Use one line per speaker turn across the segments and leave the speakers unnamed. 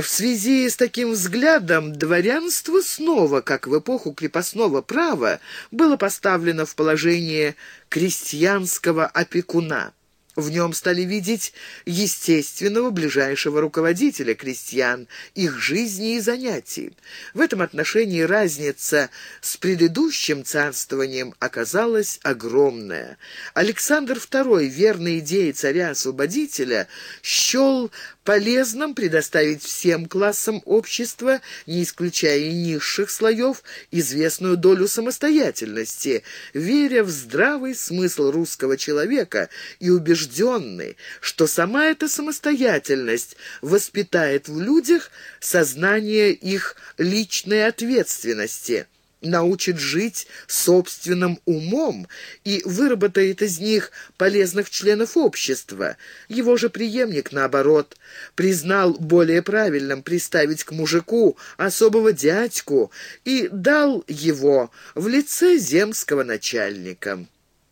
В связи с таким взглядом дворянство снова, как в эпоху крепостного права, было поставлено в положение крестьянского опекуна. В нем стали видеть естественного ближайшего руководителя крестьян, их жизни и занятий. В этом отношении разница с предыдущим царствованием оказалась огромная. Александр II, верной идее царя-освободителя, счел полезным предоставить всем классам общества, не исключая и низших слоев, известную долю самостоятельности, веря в здравый смысл русского человека и убежденный, что сама эта самостоятельность воспитает в людях сознание их личной ответственности – научит жить собственным умом и выработает из них полезных членов общества. Его же преемник, наоборот, признал более правильным приставить к мужику особого дядьку и дал его в лице земского начальника.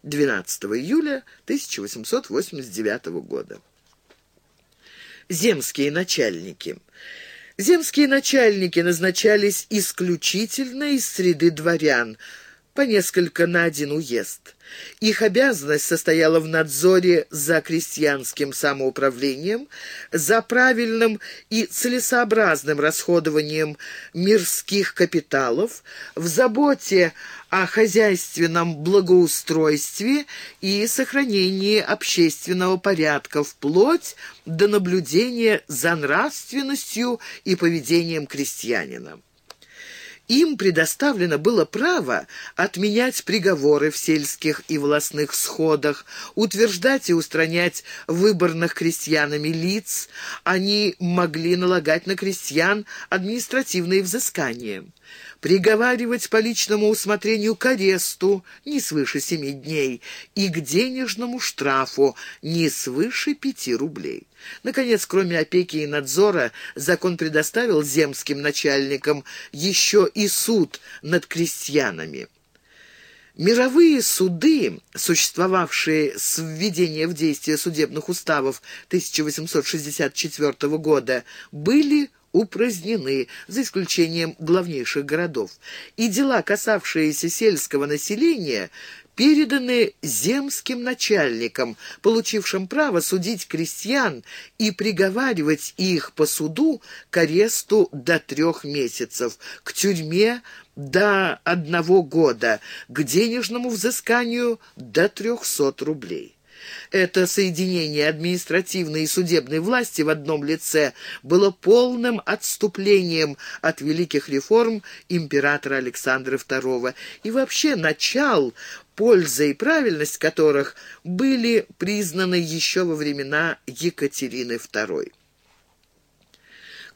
12 июля 1889 года. Земские начальники – Земские начальники назначались исключительно из среды дворян, по несколько на один уезд. Их обязанность состояла в надзоре за крестьянским самоуправлением, за правильным и целесообразным расходованием мирских капиталов, в заботе о хозяйственном благоустройстве и сохранении общественного порядка вплоть до наблюдения за нравственностью и поведением крестьянина. Им предоставлено было право отменять приговоры в сельских и властных сходах, утверждать и устранять выборных крестьянами лиц. Они могли налагать на крестьян административные взыскания приговаривать по личному усмотрению к аресту не свыше семи дней и к денежному штрафу не свыше пяти рублей. Наконец, кроме опеки и надзора, закон предоставил земским начальникам еще и суд над крестьянами. Мировые суды, существовавшие с введения в действие судебных уставов 1864 года, были упразднены, за исключением главнейших городов, и дела, касавшиеся сельского населения, переданы земским начальникам, получившим право судить крестьян и приговаривать их по суду к аресту до трех месяцев, к тюрьме до одного года, к денежному взысканию до трехсот рублей. Это соединение административной и судебной власти в одном лице было полным отступлением от великих реформ императора Александра II и вообще начал польза и правильность которых были признаны еще во времена Екатерины II.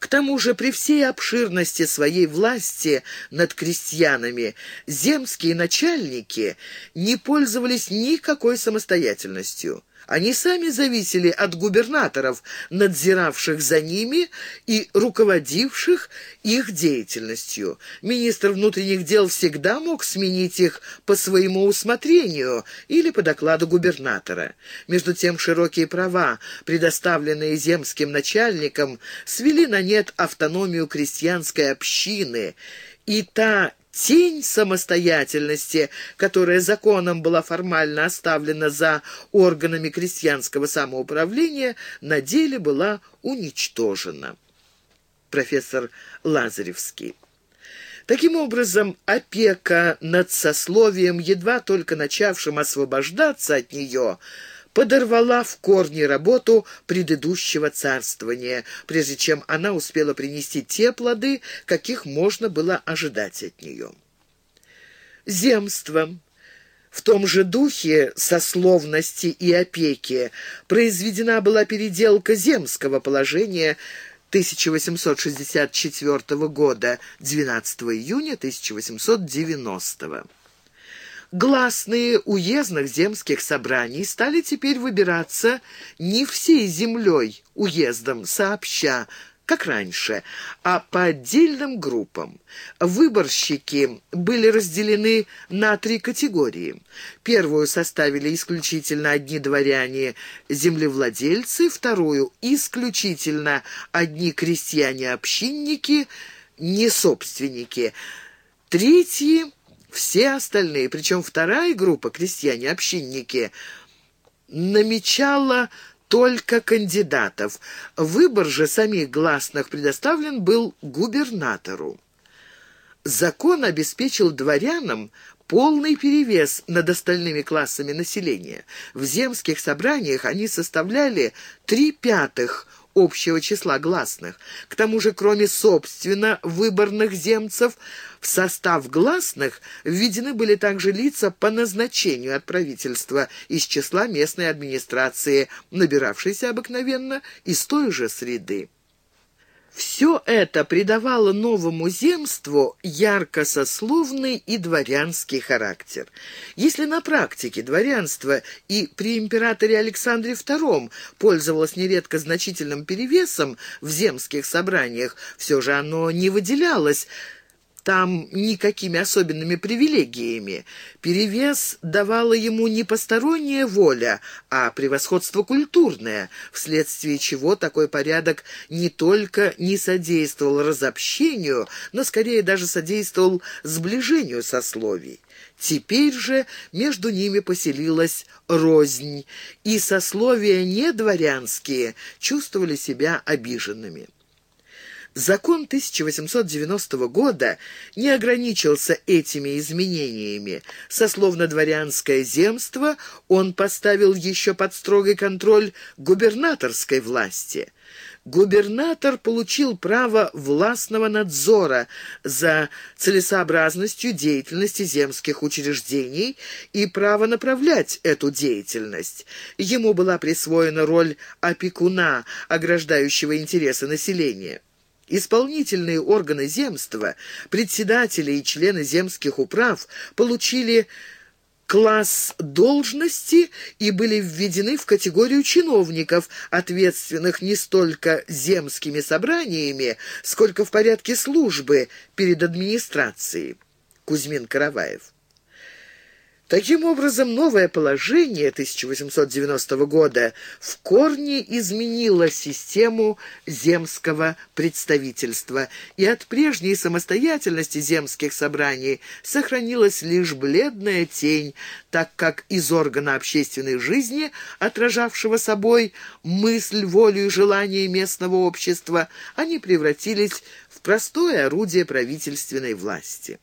К тому же при всей обширности своей власти над крестьянами земские начальники не пользовались никакой самостоятельностью. Они сами зависели от губернаторов, надзиравших за ними и руководивших их деятельностью. Министр внутренних дел всегда мог сменить их по своему усмотрению или по докладу губернатора. Между тем широкие права, предоставленные земским начальникам, свели на нет автономию крестьянской общины, и та тень самостоятельности, которая законом была формально оставлена за органами крестьянского самоуправления, на деле была уничтожена. Профессор Лазаревский. Таким образом, опека над сословием, едва только начавшим освобождаться от нее – подорвала в корне работу предыдущего царствования, прежде чем она успела принести те плоды, каких можно было ожидать от нее. Земство. В том же духе сословности и опеки произведена была переделка земского положения 1864 года, 12 июня 1890 года. Гласные уездных земских собраний стали теперь выбираться не всей землей, уездом сообща, как раньше, а по отдельным группам. Выборщики были разделены на три категории. Первую составили исключительно одни дворяне-землевладельцы, вторую – исключительно одни крестьяне-общинники, не собственники, третьи – все остальные, причем вторая группа, крестьяне-общинники, намечала только кандидатов. Выбор же самих гласных предоставлен был губернатору. Закон обеспечил дворянам полный перевес над остальными классами населения. В земских собраниях они составляли три пятых общего числа гласных. К тому же, кроме собственно выборных земцев, в состав гласных введены были также лица по назначению от правительства из числа местной администрации, набиравшейся обыкновенно из той же среды. Все это придавало новому земству ярко-сословный и дворянский характер. Если на практике дворянство и при императоре Александре II пользовалось нередко значительным перевесом в земских собраниях, все же оно не выделялось там никакими особенными привилегиями. Перевес давала ему не посторонняя воля, а превосходство культурное, вследствие чего такой порядок не только не содействовал разобщению, но скорее даже содействовал сближению сословий. Теперь же между ними поселилась рознь, и сословия недворянские чувствовали себя обиженными. Закон 1890 года не ограничился этими изменениями. Сословно-дворянское земство он поставил еще под строгий контроль губернаторской власти. Губернатор получил право властного надзора за целесообразностью деятельности земских учреждений и право направлять эту деятельность. Ему была присвоена роль опекуна, ограждающего интересы населения. Исполнительные органы земства, председатели и члены земских управ получили класс должности и были введены в категорию чиновников, ответственных не столько земскими собраниями, сколько в порядке службы перед администрацией. Кузьмин Караваев. Таким образом, новое положение 1890 года в корне изменило систему земского представительства, и от прежней самостоятельности земских собраний сохранилась лишь бледная тень, так как из органа общественной жизни, отражавшего собой мысль, волю и желание местного общества, они превратились в простое орудие правительственной власти.